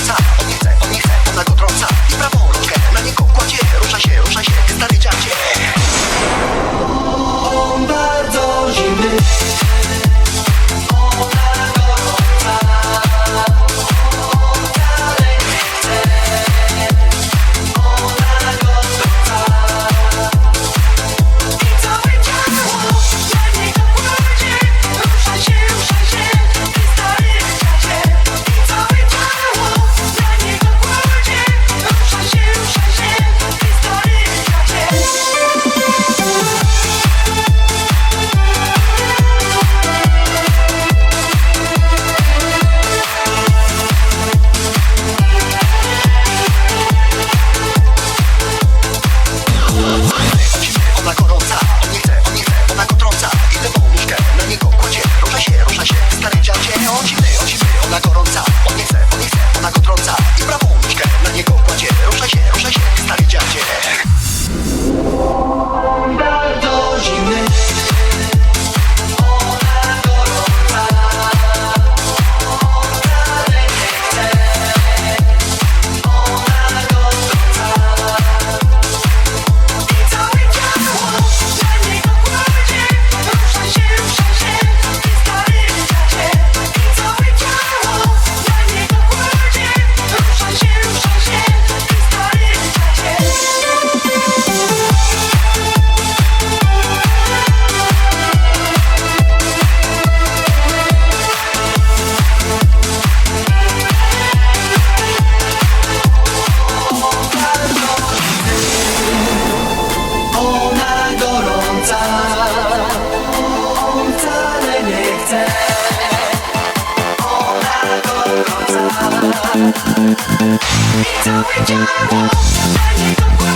ona Ciało na niego